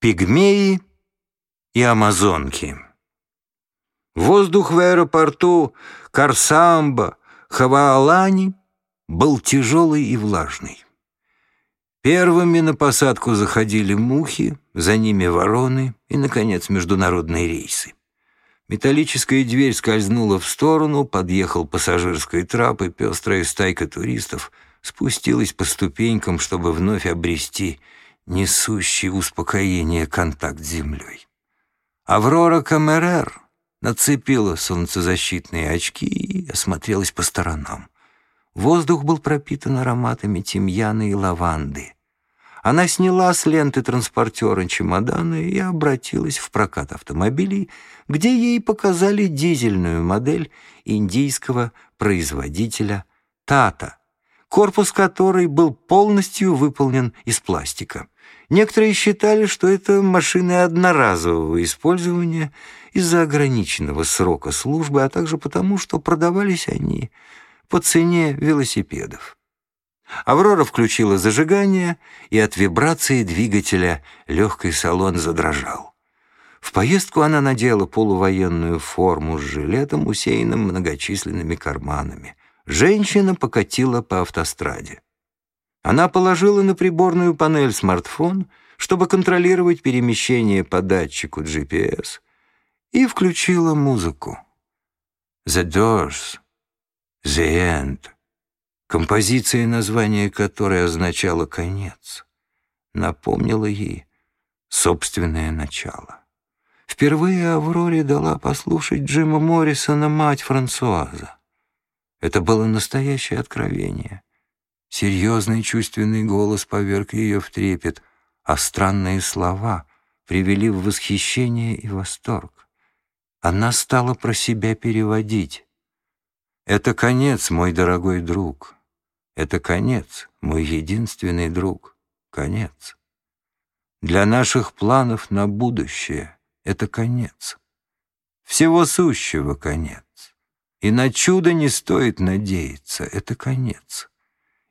Пигмеи и амазонки. Воздух в аэропорту Карсамба, Хаваалани был тяжелый и влажный. Первыми на посадку заходили мухи, за ними вороны и, наконец, международные рейсы. Металлическая дверь скользнула в сторону, подъехал пассажирский трап, и пестрая стайка туристов спустилась по ступенькам, чтобы вновь обрести несущий успокоение контакт с землей. Аврора Камерер нацепила солнцезащитные очки и осмотрелась по сторонам. Воздух был пропитан ароматами тимьяна и лаванды. Она сняла с ленты транспортера чемоданы и обратилась в прокат автомобилей, где ей показали дизельную модель индийского производителя «Тата», корпус которой был полностью выполнен из пластика. Некоторые считали, что это машины одноразового использования из-за ограниченного срока службы, а также потому, что продавались они по цене велосипедов. Аврора включила зажигание, и от вибрации двигателя легкий салон задрожал. В поездку она надела полувоенную форму с жилетом, усеянным многочисленными карманами. Женщина покатила по автостраде. Она положила на приборную панель смартфон, чтобы контролировать перемещение по датчику GPS, и включила музыку. «The Doors», «The End», композиция, название которой означало «конец», напомнила ей собственное начало. Впервые Авроре дала послушать Джима Моррисона мать Франсуаза. Это было настоящее откровение. Серьезный чувственный голос поверг ее в трепет, а странные слова привели в восхищение и восторг. Она стала про себя переводить. «Это конец, мой дорогой друг. Это конец, мой единственный друг. Конец. Для наших планов на будущее это конец. Всего сущего конец. И на чудо не стоит надеяться, это конец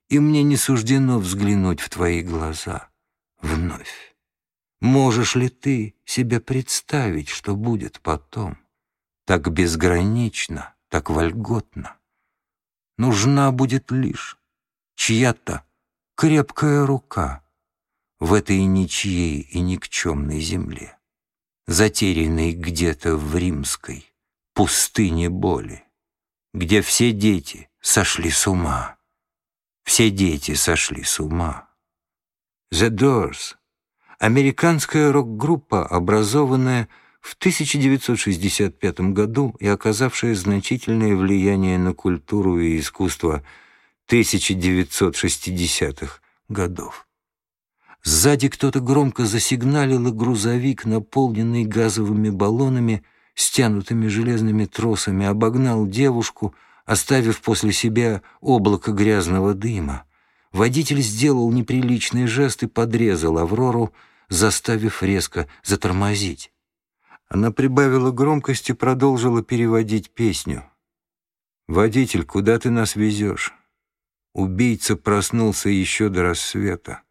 и мне не суждено взглянуть в твои глаза вновь. Можешь ли ты себе представить, что будет потом? Так безгранично, так вольготно. Нужна будет лишь чья-то крепкая рука в этой ничьей и никчемной земле, затерянной где-то в римской пустыне боли, где все дети сошли с ума. Все дети сошли с ума. The Doors — американская рок-группа, образованная в 1965 году и оказавшая значительное влияние на культуру и искусство 1960-х годов. Сзади кто-то громко засигналил, и грузовик, наполненный газовыми баллонами, стянутыми железными тросами, обогнал девушку — оставив после себя облако грязного дыма. Водитель сделал неприличный жест и подрезал Аврору, заставив резко затормозить. Она прибавила громкость и продолжила переводить песню. «Водитель, куда ты нас везешь?» Убийца проснулся еще до рассвета.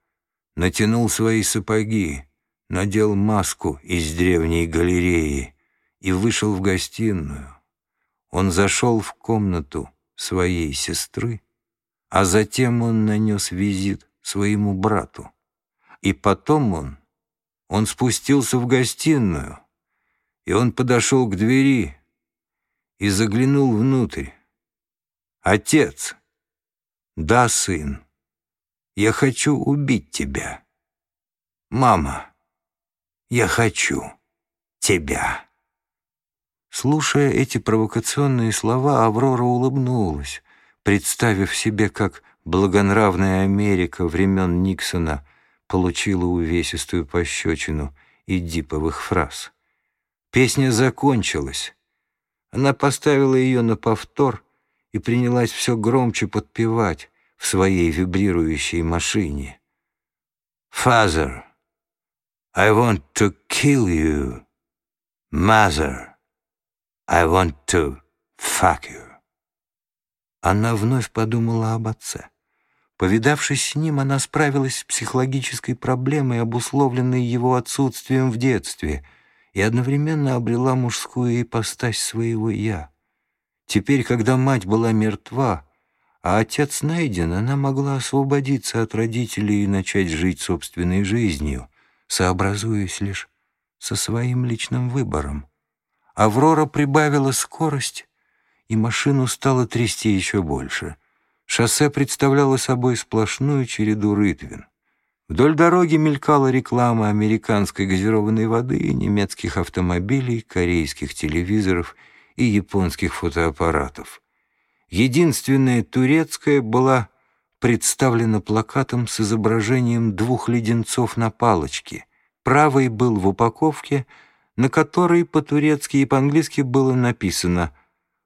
Натянул свои сапоги, надел маску из древней галереи и вышел в гостиную. Он зашел в комнату своей сестры, а затем он нанес визит своему брату. И потом он, он спустился в гостиную, и он подошел к двери и заглянул внутрь. «Отец!» «Да, сын, я хочу убить тебя». «Мама, я хочу тебя». Слушая эти провокационные слова, Аврора улыбнулась, представив себе, как благонравная Америка времен Никсона получила увесистую пощечину и диповых фраз. Песня закончилась. Она поставила ее на повтор и принялась все громче подпевать в своей вибрирующей машине. «Father, I want to kill you. Mother, I want to fuck you. Она вновь подумала об отце. Повидавшись с ним, она справилась с психологической проблемой, обусловленной его отсутствием в детстве, и одновременно обрела мужскую ипостась своего «я». Теперь, когда мать была мертва, а отец найден, она могла освободиться от родителей и начать жить собственной жизнью, сообразуясь лишь со своим личным выбором. Аврора прибавила скорость, и машину стало трясти еще больше — Шоссе представляло собой сплошную череду рытвин. Вдоль дороги мелькала реклама американской газированной воды, немецких автомобилей, корейских телевизоров и японских фотоаппаратов. Единственная турецкая была представлена плакатом с изображением двух леденцов на палочке. Правый был в упаковке, на которой по-турецки и по-английски было написано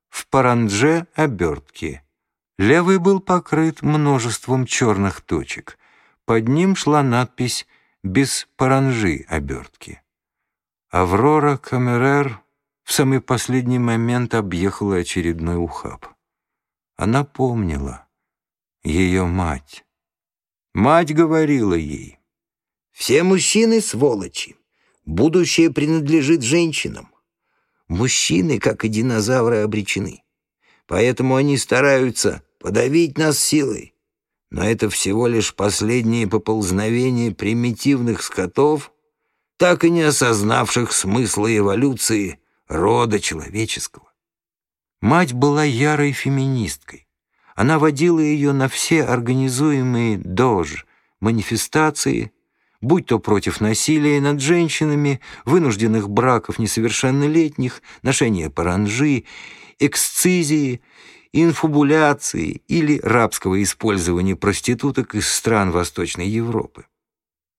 «В парандже обертки». Левый был покрыт множеством черных точек. Под ним шла надпись «Без паранжи обертки». Аврора Камерер в самый последний момент объехала очередной ухаб. Она помнила ее мать. Мать говорила ей, «Все мужчины — сволочи. Будущее принадлежит женщинам. Мужчины, как и динозавры, обречены. Поэтому они стараются подавить нас силой. Но это всего лишь последние поползновения примитивных скотов, так и не осознавших смысла эволюции рода человеческого. Мать была ярой феминисткой. Она водила ее на все организуемые дож, манифестации, будь то против насилия над женщинами, вынужденных браков несовершеннолетних, ношения паранжи, эксцизии — инфубуляции или рабского использования проституток из стран Восточной Европы.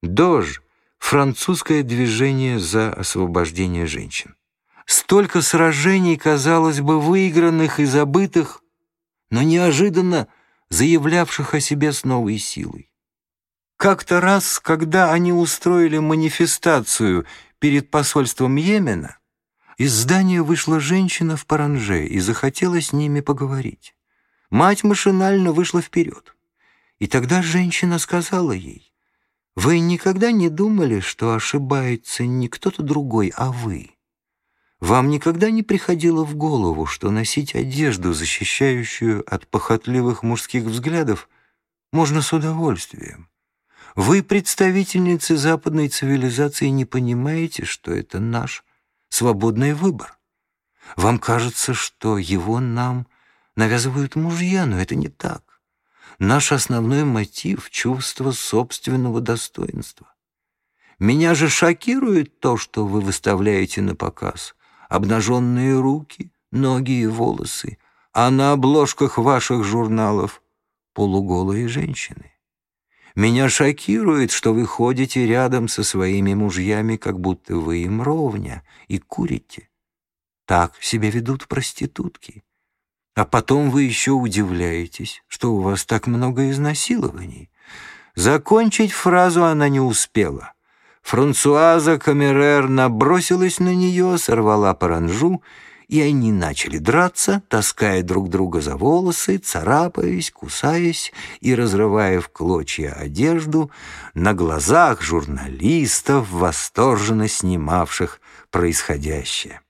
ДОЖ — французское движение за освобождение женщин. Столько сражений, казалось бы, выигранных и забытых, но неожиданно заявлявших о себе с новой силой. Как-то раз, когда они устроили манифестацию перед посольством Йемена, из здания вышла женщина в паранже и захотела с ними поговорить. Мать машинально вышла вперед. И тогда женщина сказала ей, «Вы никогда не думали, что ошибается не кто-то другой, а вы? Вам никогда не приходило в голову, что носить одежду, защищающую от похотливых мужских взглядов, можно с удовольствием? Вы, представительницы западной цивилизации, не понимаете, что это наш свободный выбор. Вам кажется, что его нам навязывают мужья, но это не так. Наш основной мотив — чувство собственного достоинства. Меня же шокирует то, что вы выставляете на показ. Обнаженные руки, ноги и волосы, а на обложках ваших журналов полуголые женщины. Меня шокирует, что вы ходите рядом со своими мужьями, как будто вы им ровня, и курите. Так себя ведут проститутки. А потом вы еще удивляетесь, что у вас так много изнасилований. Закончить фразу она не успела. Франсуаза Камерер набросилась на нее, сорвала паранжу и они начали драться, таская друг друга за волосы, царапаясь, кусаясь и разрывая в клочья одежду на глазах журналистов, восторженно снимавших происходящее.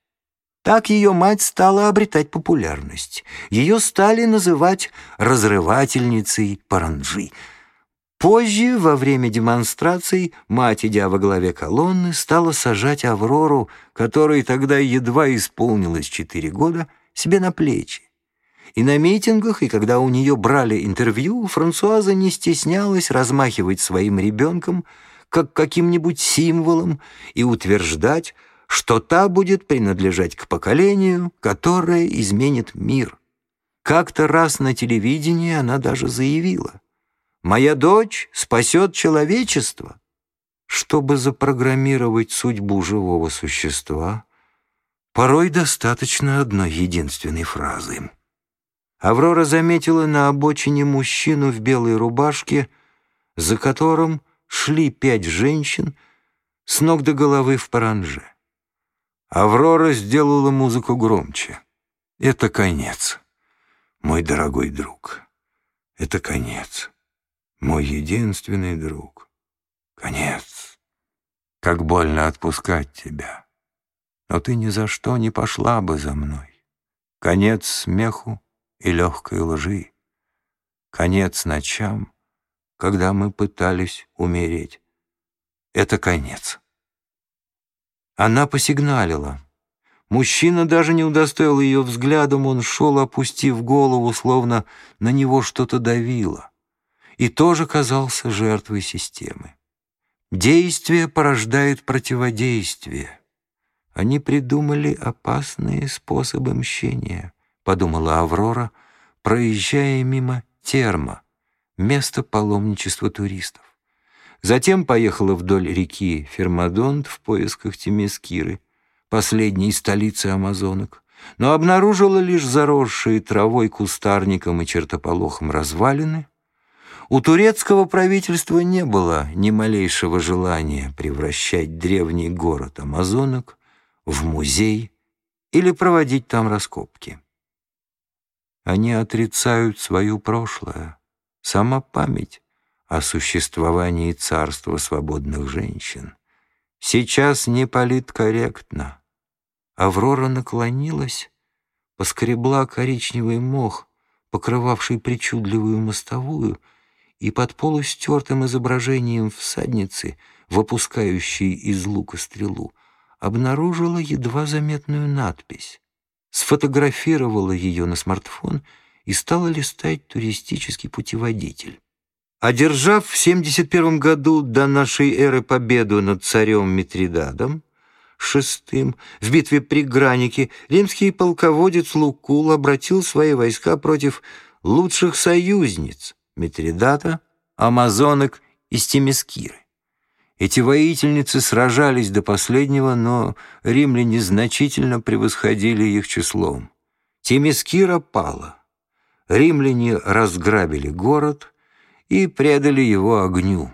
Так ее мать стала обретать популярность. Ее стали называть «разрывательницей паранджи», Позже, во время демонстраций, мать, идя во главе колонны, стала сажать Аврору, которой тогда едва исполнилось четыре года, себе на плечи. И на митингах, и когда у нее брали интервью, Франсуаза не стеснялась размахивать своим ребенком, как каким-нибудь символом, и утверждать, что та будет принадлежать к поколению, которое изменит мир. Как-то раз на телевидении она даже заявила, Моя дочь спасет человечество. Чтобы запрограммировать судьбу живого существа, порой достаточно одной единственной фразы. Аврора заметила на обочине мужчину в белой рубашке, за которым шли пять женщин с ног до головы в паранже. Аврора сделала музыку громче. «Это конец, мой дорогой друг. Это конец». Мой единственный друг. Конец. Как больно отпускать тебя. Но ты ни за что не пошла бы за мной. Конец смеху и легкой лжи. Конец ночам, когда мы пытались умереть. Это конец. Она посигналила. Мужчина даже не удостоил ее взглядом, он шел, опустив голову, словно на него что-то давило, и тоже казался жертвой системы. Действие порождает противодействие. Они придумали опасные способы мщения, подумала Аврора, проезжая мимо терма, места паломничества туристов. Затем поехала вдоль реки Фермадонт в поисках Темескиры, последней столицы амазонок, но обнаружила лишь заросшие травой, кустарником и чертополохом развалины. У турецкого правительства не было ни малейшего желания превращать древний город амазонок в музей или проводить там раскопки. Они отрицают свое прошлое. Сама память о существовании царства свободных женщин. Сейчас не политкорректно. Аврора наклонилась, поскребла коричневый мох, покрывавший причудливую мостовую, и под полустертым изображением всадницы, выпускающей из лука стрелу, обнаружила едва заметную надпись. Сфотографировала ее на смартфон и стала листать туристический путеводитель. Одержав в 71 году до нашей эры победу над царем Митридадом, шестым, в битве при Гранике, римский полководец Лукул обратил свои войска против лучших союзниц Митридата, амазонок и Стемискиры. Эти воительницы сражались до последнего, но римляне значительно превосходили их числом. Темискира пала. Римляне разграбили город — и предали его огню.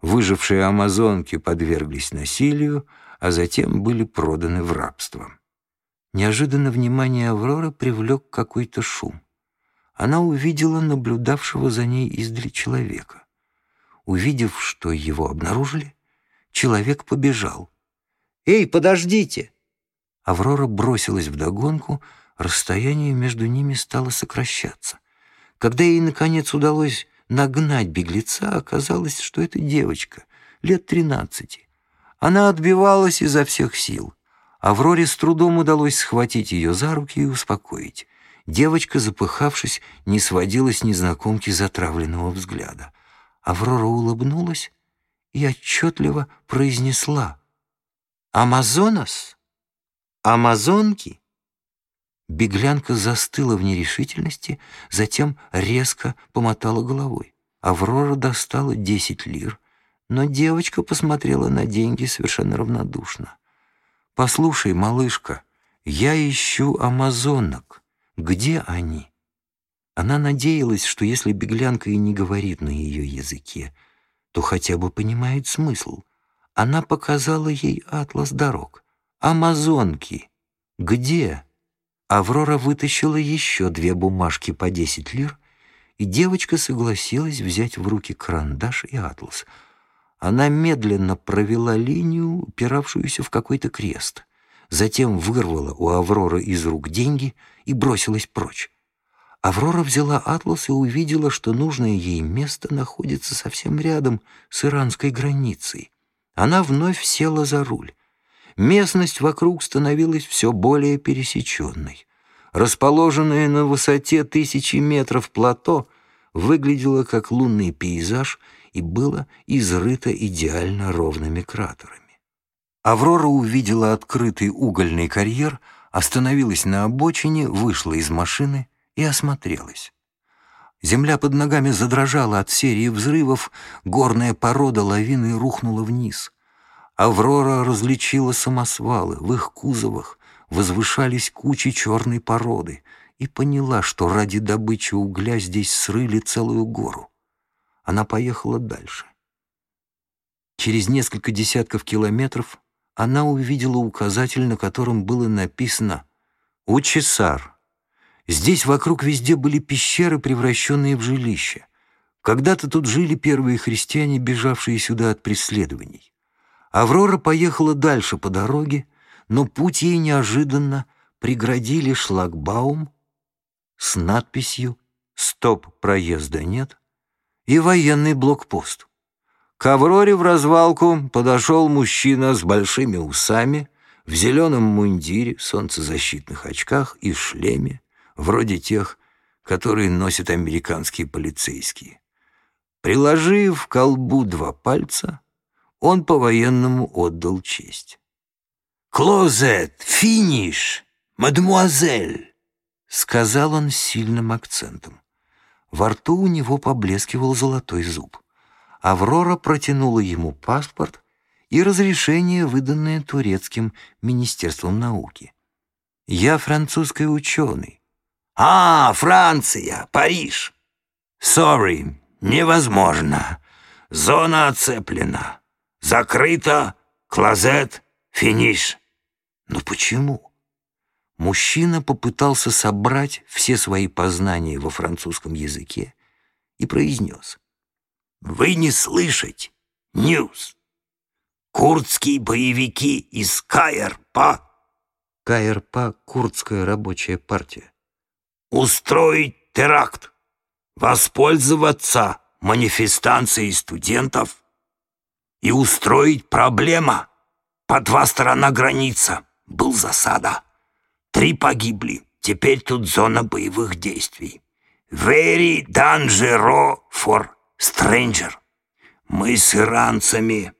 Выжившие амазонки подверглись насилию, а затем были проданы в рабство. Неожиданно внимание Авроры привлек какой-то шум. Она увидела наблюдавшего за ней издали человека. Увидев, что его обнаружили, человек побежал. «Эй, подождите!» Аврора бросилась вдогонку, расстояние между ними стало сокращаться. Когда ей, наконец, удалось нагнать беглеца, оказалось, что это девочка, лет тринадцати. Она отбивалась изо всех сил. Авроре с трудом удалось схватить ее за руки и успокоить. Девочка, запыхавшись, не сводила с незнакомки затравленного взгляда. Аврора улыбнулась и отчетливо произнесла «Амазонас? Амазонки?» Беглянка застыла в нерешительности, затем резко помотала головой. Аврора достала десять лир, но девочка посмотрела на деньги совершенно равнодушно. «Послушай, малышка, я ищу амазонок. Где они?» Она надеялась, что если беглянка и не говорит на ее языке, то хотя бы понимает смысл. Она показала ей атлас дорог. «Амазонки! Где?» Аврора вытащила еще две бумажки по десять лир, и девочка согласилась взять в руки карандаш и атлас. Она медленно провела линию, упиравшуюся в какой-то крест, затем вырвала у Авроры из рук деньги и бросилась прочь. Аврора взяла атлас и увидела, что нужное ей место находится совсем рядом с иранской границей. Она вновь села за руль. Местность вокруг становилась все более пересеченной. Расположенное на высоте тысячи метров плато выглядело как лунный пейзаж и было изрыто идеально ровными кратерами. Аврора увидела открытый угольный карьер, остановилась на обочине, вышла из машины и осмотрелась. Земля под ногами задрожала от серии взрывов, горная порода лавиной рухнула вниз. Аврора различила самосвалы, в их кузовах возвышались кучи черной породы и поняла, что ради добычи угля здесь срыли целую гору. Она поехала дальше. Через несколько десятков километров она увидела указатель, на котором было написано «Учесар». Здесь вокруг везде были пещеры, превращенные в жилища. Когда-то тут жили первые христиане, бежавшие сюда от преследований. Аврора поехала дальше по дороге, но путь ей неожиданно преградили шлагбаум с надписью «Стоп, проезда нет» и военный блокпост. К Авроре в развалку подошел мужчина с большими усами, в зеленом мундире, солнцезащитных очках и шлеме, вроде тех, которые носят американские полицейские. Приложив к колбу два пальца, он по-военному отдал честь. «Клозет! Финиш! Мадемуазель!» — сказал он сильным акцентом. Во рту у него поблескивал золотой зуб. Аврора протянула ему паспорт и разрешение, выданное турецким министерством науки. «Я французский ученый». «А, Франция, Париж!» «Sorry, невозможно. Зона оцеплена. Закрыто, closed, finish». «Но почему?» Мужчина попытался собрать все свои познания во французском языке и произнес. «Вы не слышите? News. Курдские боевики из КРП...» КРП — Курдская рабочая партия. «Устроить теракт, воспользоваться манифестацией студентов и устроить проблема. По два сторона граница был засада». Три погибли. Теперь тут зона боевых действий. Very dangerous for stranger. Мы с иранцами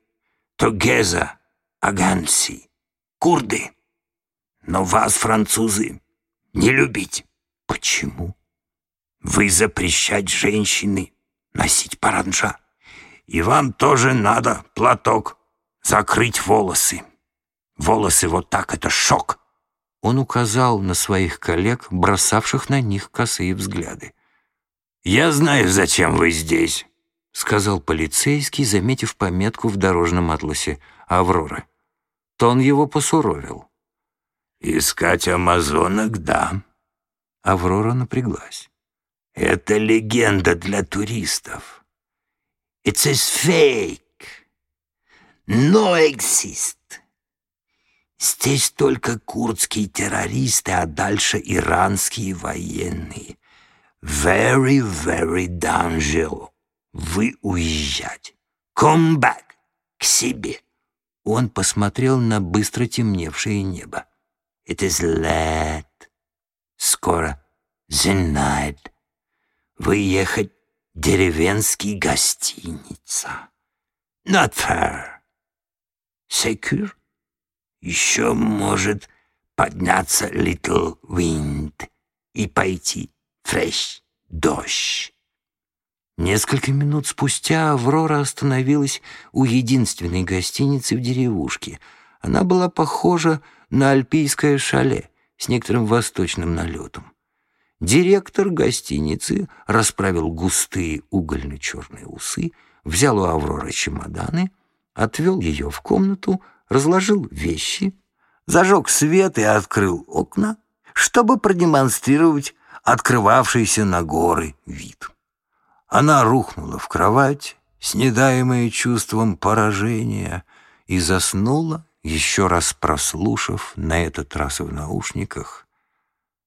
together against курды. Но вас, французы, не любить. Почему? Вы запрещать женщины носить паранджа. И вам тоже надо платок закрыть волосы. Волосы вот так — это шок. Он указал на своих коллег, бросавших на них косые взгляды. «Я знаю, зачем вы здесь», — сказал полицейский, заметив пометку в дорожном атласе «Аврора». Тон его посуровил. «Искать амазонок, да». Аврора напряглась. «Это легенда для туристов. It's a fake. No exist. Здесь только курдские террористы, а дальше иранские военные. Very, very dangerous. Вы уезжать. Come back. К себе. Он посмотрел на быстро темневшее небо. It is late. Скоро the night. Выехать деревенский гостиница. Not fair. Secure? Еще может подняться little wind и пойти fresh дождь. Несколько минут спустя Аврора остановилась у единственной гостиницы в деревушке. Она была похожа на альпийское шале с некоторым восточным налетом. Директор гостиницы расправил густые угольно-черные усы, взял у Авроры чемоданы, отвел ее в комнату, разложил вещи, зажег свет и открыл окна, чтобы продемонстрировать открывавшийся на горы вид. Она рухнула в кровать, снедаемая чувством поражения, и заснула, еще раз прослушав, на этот раз в наушниках,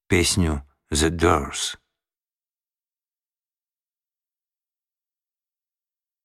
песню «The Doors»